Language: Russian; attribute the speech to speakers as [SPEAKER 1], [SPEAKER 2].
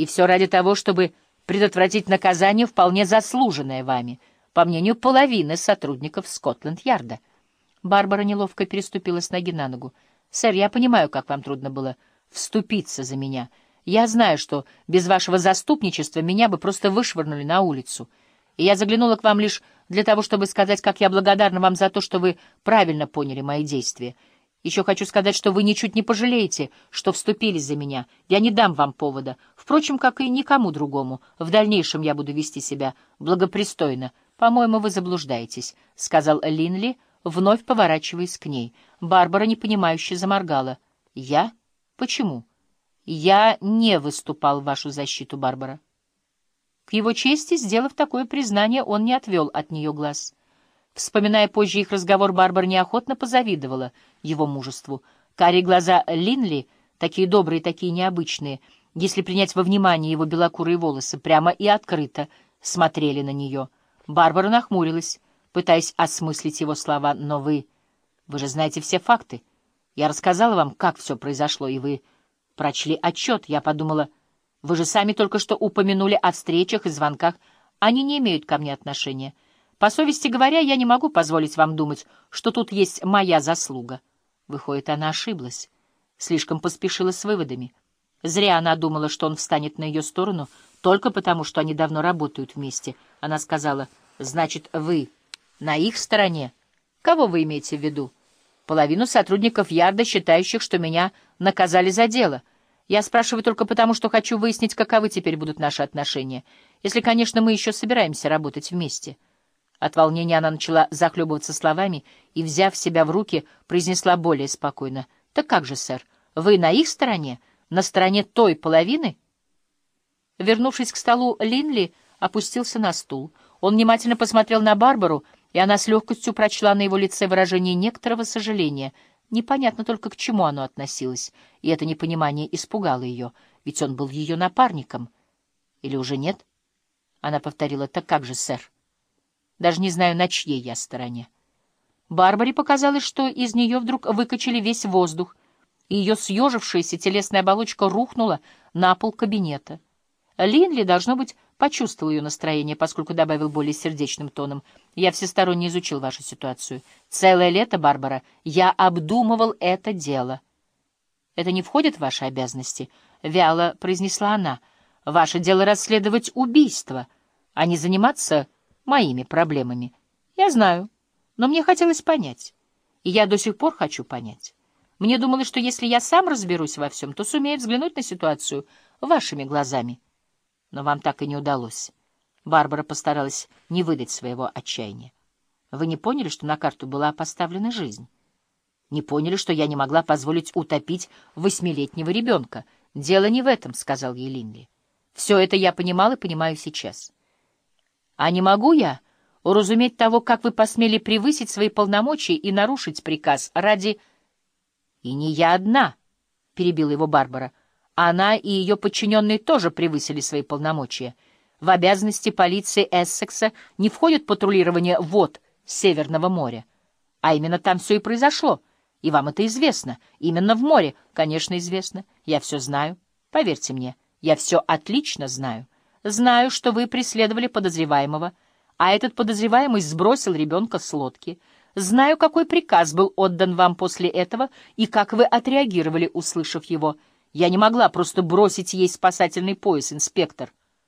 [SPEAKER 1] И все ради того, чтобы предотвратить наказание, вполне заслуженное вами, по мнению половины сотрудников Скотланд-Ярда. Барбара неловко переступила с ноги на ногу. «Сэр, я понимаю, как вам трудно было вступиться за меня. Я знаю, что без вашего заступничества меня бы просто вышвырнули на улицу. И я заглянула к вам лишь для того, чтобы сказать, как я благодарна вам за то, что вы правильно поняли мои действия. Еще хочу сказать, что вы ничуть не пожалеете, что вступились за меня. Я не дам вам повода. Впрочем, как и никому другому. В дальнейшем я буду вести себя благопристойно. По-моему, вы заблуждаетесь», — сказал Линли, вновь поворачиваясь к ней. Барбара непонимающе заморгала. «Я? Почему?» «Я не выступал в вашу защиту, Барбара». К его чести, сделав такое признание, он не отвел от нее глаз. Вспоминая позже их разговор, Барбара неохотно позавидовала его мужеству. Карие глаза Линли, такие добрые, такие необычные, если принять во внимание его белокурые волосы, прямо и открыто смотрели на нее. Барбара нахмурилась, пытаясь осмыслить его слова. «Но вы... вы же знаете все факты. Я рассказала вам, как все произошло, и вы прочли отчет. Я подумала...» Вы же сами только что упомянули о встречах и звонках. Они не имеют ко мне отношения. По совести говоря, я не могу позволить вам думать, что тут есть моя заслуга. Выходит, она ошиблась. Слишком поспешила с выводами. Зря она думала, что он встанет на ее сторону, только потому, что они давно работают вместе. Она сказала, значит, вы на их стороне. Кого вы имеете в виду? Половину сотрудников Ярда, считающих, что меня наказали за дело — я спрашиваю только потому, что хочу выяснить, каковы теперь будут наши отношения, если, конечно, мы еще собираемся работать вместе. От волнения она начала захлебываться словами и, взяв себя в руки, произнесла более спокойно. — Так как же, сэр, вы на их стороне? На стороне той половины? Вернувшись к столу, Линли опустился на стул. Он внимательно посмотрел на Барбару, и она с легкостью прочла на его лице выражение некоторого сожаления — Непонятно только, к чему оно относилось, и это непонимание испугало ее, ведь он был ее напарником. Или уже нет? Она повторила, так как же, сэр? Даже не знаю, на чьей я стороне. Барбаре показалось, что из нее вдруг выкачали весь воздух, и ее съежившаяся телесная оболочка рухнула на пол кабинета. Линли, должно быть, почувствовал ее настроение, поскольку добавил более сердечным тоном. «Я всесторонне изучил вашу ситуацию. Целое лето, Барбара, я обдумывал это дело». «Это не входит в ваши обязанности?» — вяло произнесла она. «Ваше дело расследовать убийство, а не заниматься моими проблемами. Я знаю, но мне хотелось понять, и я до сих пор хочу понять. Мне думалось, что если я сам разберусь во всем, то сумею взглянуть на ситуацию вашими глазами» но вам так и не удалось. Барбара постаралась не выдать своего отчаяния. Вы не поняли, что на карту была поставлена жизнь? Не поняли, что я не могла позволить утопить восьмилетнего ребенка? Дело не в этом, — сказал ей Линли. Все это я понимал и понимаю сейчас. А не могу я уразуметь того, как вы посмели превысить свои полномочия и нарушить приказ ради... И не я одна, — перебила его Барбара, — она и ее подчиненные тоже превысили свои полномочия. В обязанности полиции Эссекса не входит патрулирование вод Северного моря. А именно там все и произошло. И вам это известно. Именно в море, конечно, известно. Я все знаю. Поверьте мне, я все отлично знаю. Знаю, что вы преследовали подозреваемого, а этот подозреваемый сбросил ребенка с лодки. Знаю, какой приказ был отдан вам после этого и как вы отреагировали, услышав его. Я не могла просто бросить ей спасательный пояс, инспектор.